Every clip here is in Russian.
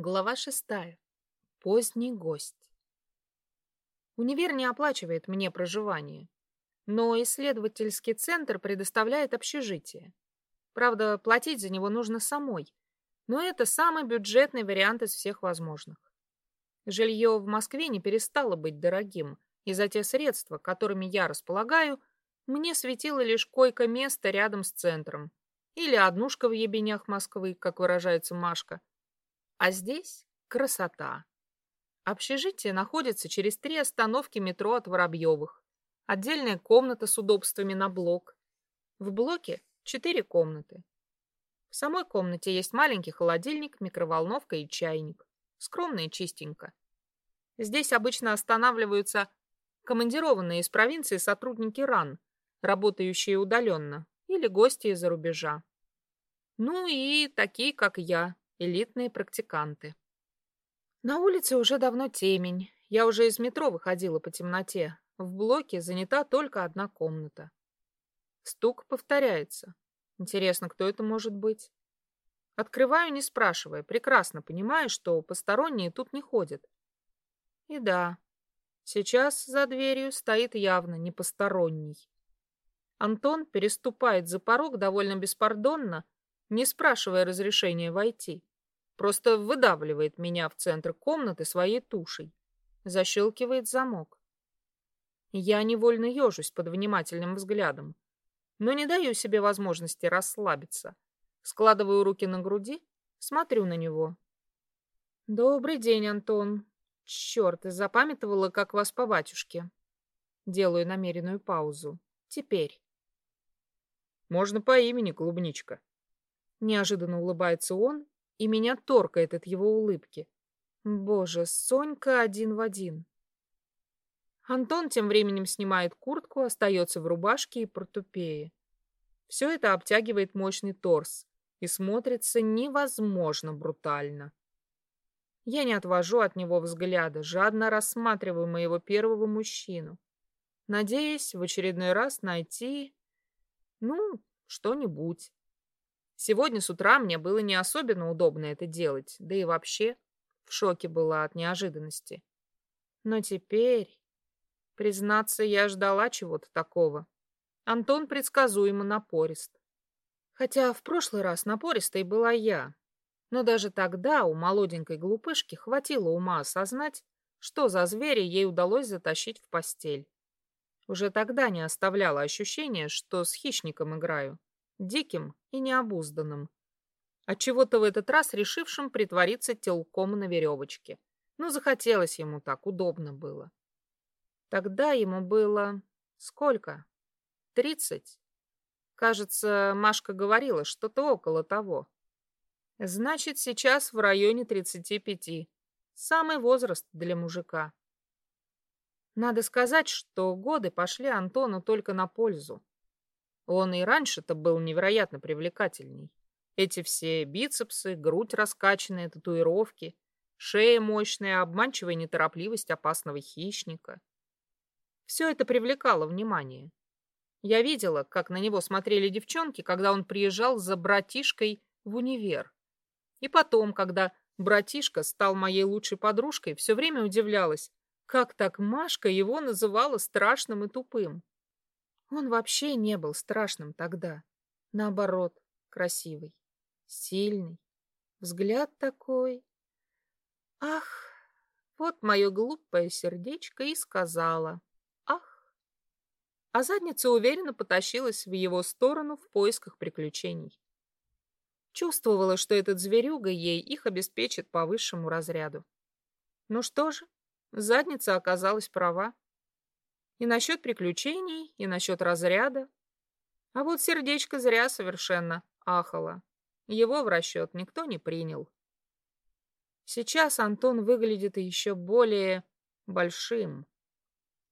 Глава шестая. Поздний гость. Универ не оплачивает мне проживание, но исследовательский центр предоставляет общежитие. Правда, платить за него нужно самой, но это самый бюджетный вариант из всех возможных. Жилье в Москве не перестало быть дорогим, и за те средства, которыми я располагаю, мне светило лишь койко-место рядом с центром или однушка в ебенях Москвы, как выражается Машка, а здесь красота. Общежитие находится через три остановки метро от Воробьевых. Отдельная комната с удобствами на блок. В блоке четыре комнаты. В самой комнате есть маленький холодильник, микроволновка и чайник. Скромно и чистенько. Здесь обычно останавливаются командированные из провинции сотрудники РАН, работающие удаленно, или гости из-за рубежа. Ну и такие, как я, элитные практиканты. На улице уже давно темень. Я уже из метро выходила по темноте. В блоке занята только одна комната. Стук повторяется. Интересно, кто это может быть? Открываю, не спрашивая, прекрасно понимаю, что посторонние тут не ходят. И да, сейчас за дверью стоит явно не посторонний. Антон переступает за порог довольно беспардонно, не спрашивая разрешения войти. Просто выдавливает меня в центр комнаты своей тушей. Защелкивает замок. Я невольно ежусь под внимательным взглядом, но не даю себе возможности расслабиться. Складываю руки на груди, смотрю на него. «Добрый день, Антон. Черт, запамятовала, как вас по батюшке». Делаю намеренную паузу. «Теперь». «Можно по имени, клубничка». Неожиданно улыбается он и меня торкает от его улыбки. Боже, Сонька один в один. Антон тем временем снимает куртку, остается в рубашке и портупее. Все это обтягивает мощный торс и смотрится невозможно брутально. Я не отвожу от него взгляда, жадно рассматриваю моего первого мужчину, надеясь в очередной раз найти, ну, что-нибудь. Сегодня с утра мне было не особенно удобно это делать, да и вообще в шоке была от неожиданности. Но теперь, признаться, я ждала чего-то такого. Антон предсказуемо напорист. Хотя в прошлый раз напористой была я. Но даже тогда у молоденькой глупышки хватило ума осознать, что за зверя ей удалось затащить в постель. Уже тогда не оставляло ощущения, что с хищником играю диким и необузданным. Отчего-то в этот раз решившим притвориться телком на веревочке. Ну, захотелось ему так, удобно было. Тогда ему было... Сколько? Тридцать? Кажется, Машка говорила что-то около того. Значит, сейчас в районе тридцати пяти. Самый возраст для мужика. Надо сказать, что годы пошли Антону только на пользу. Он и раньше-то был невероятно привлекательный. Эти все бицепсы, грудь раскачанная, татуировки, шея мощная, обманчивая неторопливость опасного хищника. Все это привлекало внимание. Я видела, как на него смотрели девчонки, когда он приезжал за братишкой в универ. И потом, когда братишка стал моей лучшей подружкой, все время удивлялась, как так Машка его называла страшным и тупым. Он вообще не был страшным тогда. Наоборот, красивый, сильный. Взгляд такой. Ах, вот мое глупое сердечко и сказала. Ах. А задница уверенно потащилась в его сторону в поисках приключений. Чувствовала, что этот зверюга ей их обеспечит по высшему разряду. Ну что же, задница оказалась права. И насчет приключений, и насчет разряда. А вот сердечко зря совершенно ахало. Его в расчет никто не принял. Сейчас Антон выглядит еще более большим.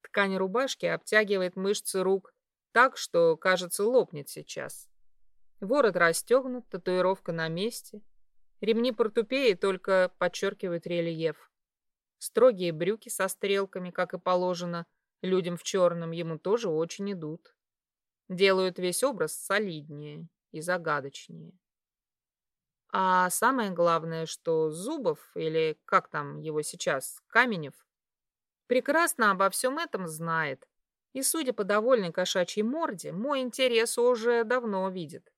Ткань рубашки обтягивает мышцы рук так, что, кажется, лопнет сейчас. Ворот расстегнут, татуировка на месте. Ремни портупеи только подчеркивают рельеф. Строгие брюки со стрелками, как и положено, Людям в черном ему тоже очень идут. Делают весь образ солиднее и загадочнее. А самое главное, что Зубов, или как там его сейчас, Каменев, прекрасно обо всем этом знает. И, судя по довольной кошачьей морде, мой интерес уже давно видит.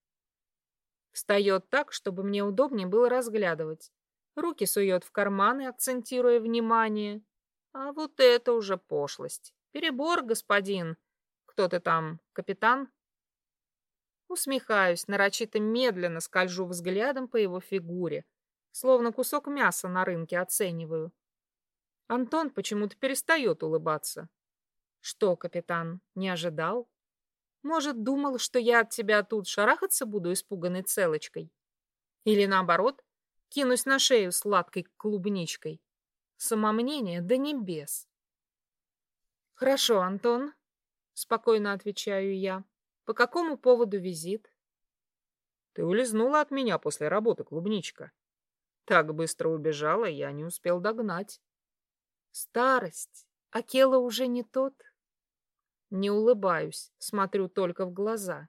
Встает так, чтобы мне удобнее было разглядывать. Руки сует в карманы, акцентируя внимание. А вот это уже пошлость. Перебор, господин. Кто ты там, капитан? Усмехаюсь, нарочито медленно скольжу взглядом по его фигуре, словно кусок мяса на рынке оцениваю. Антон почему-то перестает улыбаться. Что, капитан, не ожидал? Может, думал, что я от тебя тут шарахаться буду испуганной целочкой? Или наоборот, кинусь на шею сладкой клубничкой? Самомнение до небес. Хорошо, Антон, спокойно отвечаю я. По какому поводу визит? Ты улизнула от меня после работы, клубничка. Так быстро убежала, я не успел догнать. Старость. Акела уже не тот. Не улыбаюсь, смотрю только в глаза.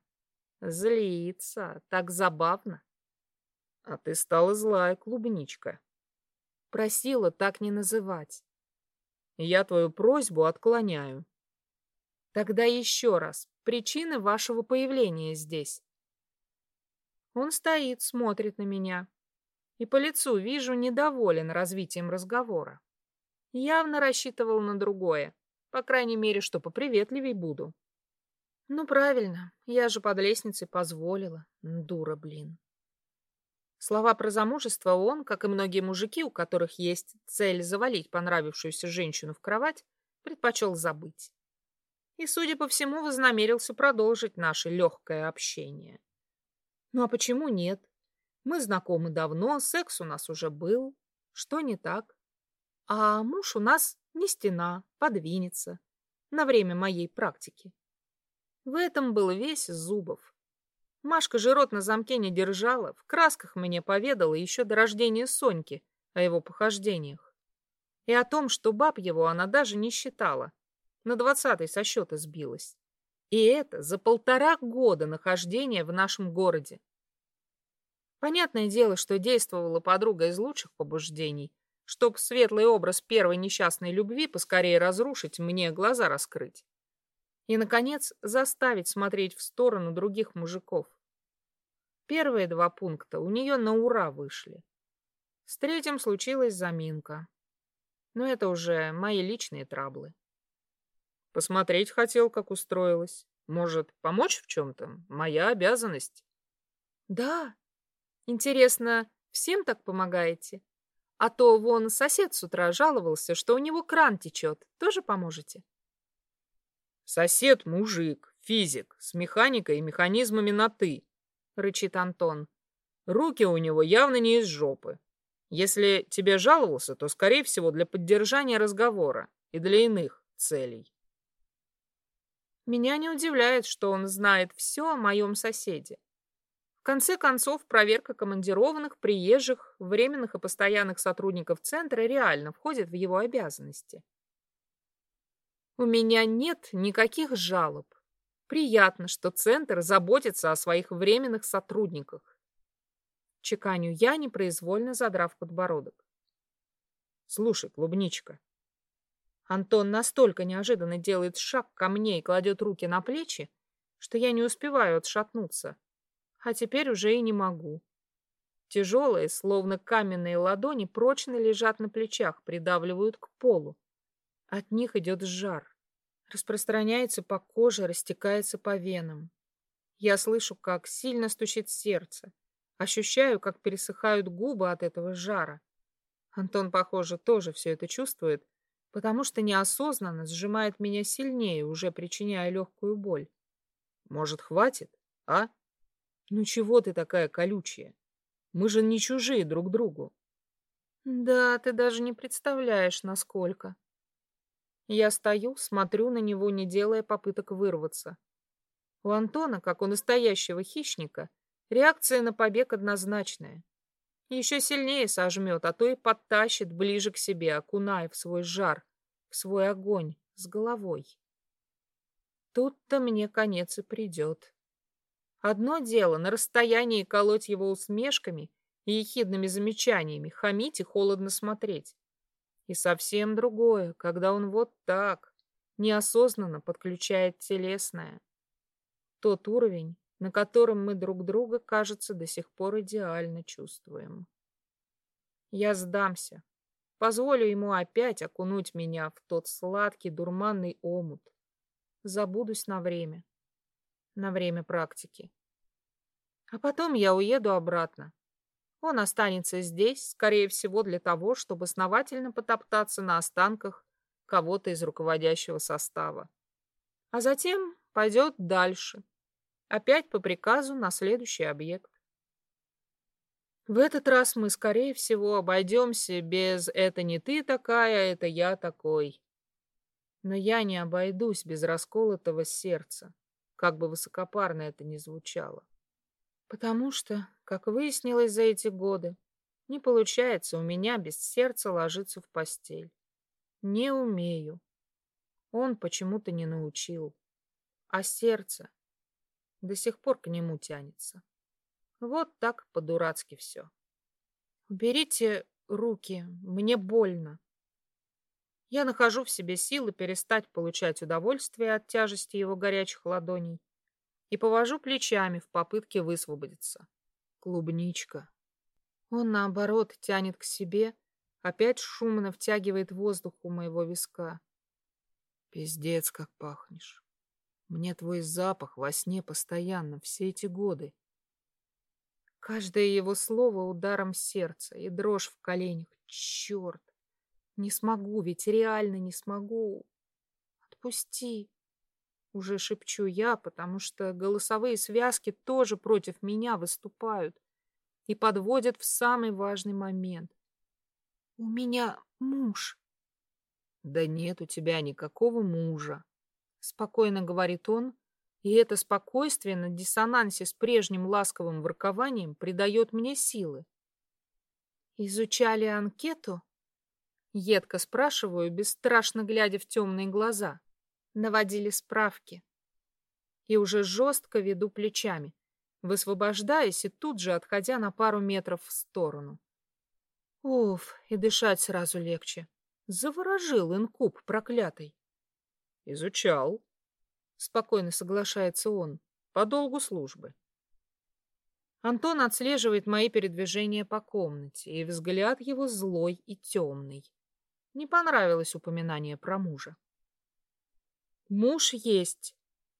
Злится, так забавно. А ты стала злая, клубничка. Просила так не называть. Я твою просьбу отклоняю. Тогда еще раз. Причины вашего появления здесь. Он стоит, смотрит на меня. И по лицу вижу недоволен развитием разговора. Явно рассчитывал на другое. По крайней мере, что поприветливей буду. Ну, правильно. Я же под лестницей позволила. Дура, блин. Слова про замужество он, как и многие мужики, у которых есть цель завалить понравившуюся женщину в кровать, предпочел забыть и, судя по всему, вознамерился продолжить наше легкое общение. Ну а почему нет? Мы знакомы давно, секс у нас уже был. Что не так? А муж у нас не стена, подвинется. На время моей практики. В этом был весь Зубов. Машка же рот на замке не держала, в красках мне поведала еще до рождения Соньки о его похождениях. И о том, что баб его она даже не считала, на двадцатый со счета сбилась. И это за полтора года нахождения в нашем городе. Понятное дело, что действовала подруга из лучших побуждений, чтоб светлый образ первой несчастной любви поскорее разрушить, мне глаза раскрыть. И, наконец, заставить смотреть в сторону других мужиков. Первые два пункта у нее на ура вышли. С третьим случилась заминка. Но это уже мои личные траблы. Посмотреть хотел, как устроилась. Может, помочь в чем-то? Моя обязанность. Да. Интересно, всем так помогаете? А то вон сосед с утра жаловался, что у него кран течет. Тоже поможете? Сосед мужик, физик, с механикой и механизмами на «ты», — рычит Антон. Руки у него явно не из жопы. Если тебе жаловался, то, скорее всего, для поддержания разговора и для иных целей. Меня не удивляет, что он знает все о моем соседе. В конце концов, проверка командированных, приезжих, временных и постоянных сотрудников центра реально входит в его обязанности. У меня нет никаких жалоб. Приятно, что центр заботится о своих временных сотрудниках. Чеканю я, непроизвольно задрав подбородок. Слушай, клубничка, Антон настолько неожиданно делает шаг ко мне и кладет руки на плечи, что я не успеваю отшатнуться. А теперь уже и не могу. Тяжелые, словно каменные ладони, прочно лежат на плечах, придавливают к полу. От них идет жар. Распространяется по коже, растекается по венам. Я слышу, как сильно стучит сердце. Ощущаю, как пересыхают губы от этого жара. Антон, похоже, тоже все это чувствует, потому что неосознанно сжимает меня сильнее, уже причиняя легкую боль. Может, хватит, а? Ну чего ты такая колючая? Мы же не чужие друг другу. Да, ты даже не представляешь, насколько. Я стою, смотрю на него, не делая попыток вырваться. У Антона, как у настоящего хищника, реакция на побег однозначная. Еще сильнее сожмет, а то и подтащит ближе к себе, окуная в свой жар, в свой огонь, с головой. Тут-то мне конец и придет. Одно дело на расстоянии колоть его усмешками и ехидными замечаниями, хамить и холодно смотреть. И совсем другое, когда он вот так, неосознанно подключает телесное. Тот уровень, на котором мы друг друга, кажется, до сих пор идеально чувствуем. Я сдамся. Позволю ему опять окунуть меня в тот сладкий дурманный омут. Забудусь на время. На время практики. А потом я уеду обратно. Он останется здесь, скорее всего, для того, чтобы основательно потоптаться на останках кого-то из руководящего состава. А затем пойдет дальше. Опять по приказу на следующий объект. В этот раз мы, скорее всего, обойдемся без «это не ты такая, это я такой». Но я не обойдусь без расколотого сердца, как бы высокопарно это ни звучало. Потому что, как выяснилось за эти годы, не получается у меня без сердца ложиться в постель. Не умею. Он почему-то не научил. А сердце до сих пор к нему тянется. Вот так по-дурацки все. Уберите руки, мне больно. Я нахожу в себе силы перестать получать удовольствие от тяжести его горячих ладоней и повожу плечами в попытке высвободиться. Клубничка. Он, наоборот, тянет к себе, опять шумно втягивает воздух у моего виска. Пиздец, как пахнешь. Мне твой запах во сне постоянно, все эти годы. Каждое его слово ударом сердца и дрожь в коленях. Черт! Не смогу, ведь реально не смогу. Отпусти. Уже шепчу я, потому что голосовые связки тоже против меня выступают и подводят в самый важный момент. У меня муж. Да нет у тебя никакого мужа, спокойно говорит он, и это спокойствие на диссонансе с прежним ласковым воркованием придает мне силы. Изучали анкету? Едко спрашиваю, бесстрашно глядя в темные глаза. Наводили справки. И уже жестко веду плечами, высвобождаясь и тут же отходя на пару метров в сторону. Уф, и дышать сразу легче. Заворожил инкуб проклятый. Изучал. Спокойно соглашается он. По долгу службы. Антон отслеживает мои передвижения по комнате, и взгляд его злой и темный. Не понравилось упоминание про мужа. Муж есть.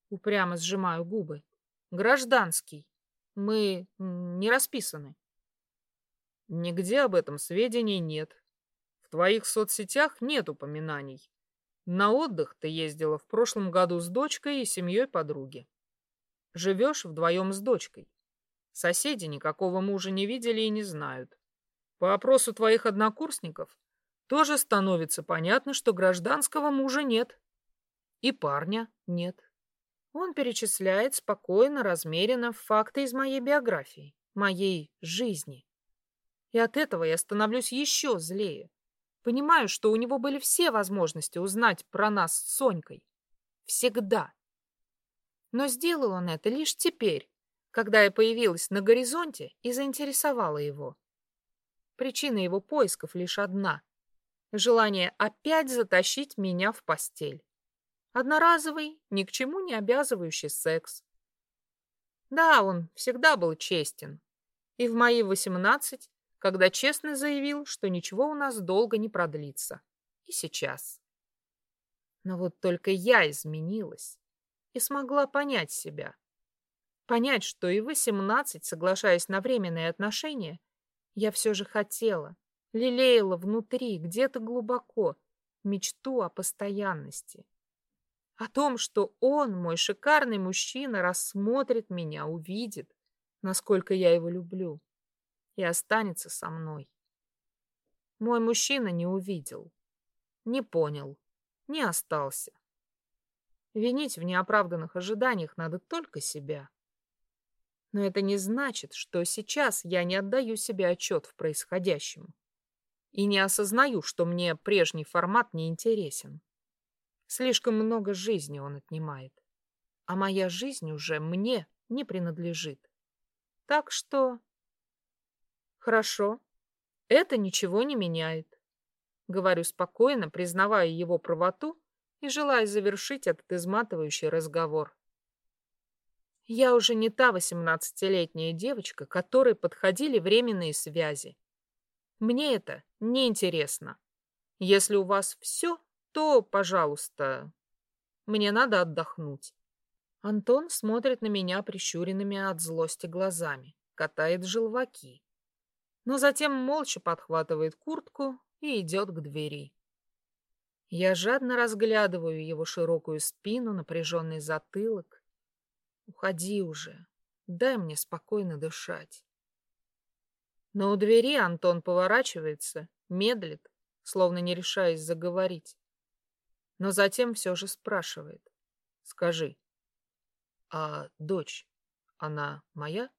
Упрямо сжимаю губы. Гражданский. Мы не расписаны. Нигде об этом сведений нет. В твоих соцсетях нет упоминаний. На отдых ты ездила в прошлом году с дочкой и семьей подруги. Живешь вдвоем с дочкой. Соседи никакого мужа не видели и не знают. По опросу твоих однокурсников тоже становится понятно, что гражданского мужа нет. И парня нет. Он перечисляет спокойно, размеренно факты из моей биографии, моей жизни. И от этого я становлюсь еще злее. Понимаю, что у него были все возможности узнать про нас с Сонькой. Всегда. Но сделал он это лишь теперь, когда я появилась на горизонте и заинтересовала его. Причина его поисков лишь одна — желание опять затащить меня в постель. Одноразовый, ни к чему не обязывающий секс. Да, он всегда был честен. И в мои восемнадцать когда честно заявил, что ничего у нас долго не продлится. И сейчас. Но вот только я изменилась и смогла понять себя. Понять, что и восемнадцать, соглашаясь на временные отношения, я все же хотела, лелеяла внутри, где-то глубоко, мечту о постоянности. О том, что он, мой шикарный мужчина, рассмотрит меня, увидит, насколько я его люблю и останется со мной. Мой мужчина не увидел, не понял, не остался. Винить в неоправданных ожиданиях надо только себя. Но это не значит, что сейчас я не отдаю себе отчет в происходящем и не осознаю, что мне прежний формат не интересен. Слишком много жизни он отнимает, а моя жизнь уже мне не принадлежит. Так что Хорошо. Это ничего не меняет. Говорю спокойно, признавая его правоту и желая завершить этот изматывающий разговор. Я уже не та восемнадцатилетняя девочка, которой подходили временные связи. Мне это не интересно. Если у вас все, то, пожалуйста, мне надо отдохнуть. Антон смотрит на меня прищуренными от злости глазами, катает желваки. Но затем молча подхватывает куртку и идет к двери. Я жадно разглядываю его широкую спину, напряженный затылок. Уходи уже, дай мне спокойно дышать. Но у двери Антон поворачивается, медлит, словно не решаясь заговорить. Но затем все же спрашивает. Скажи, а дочь, она моя?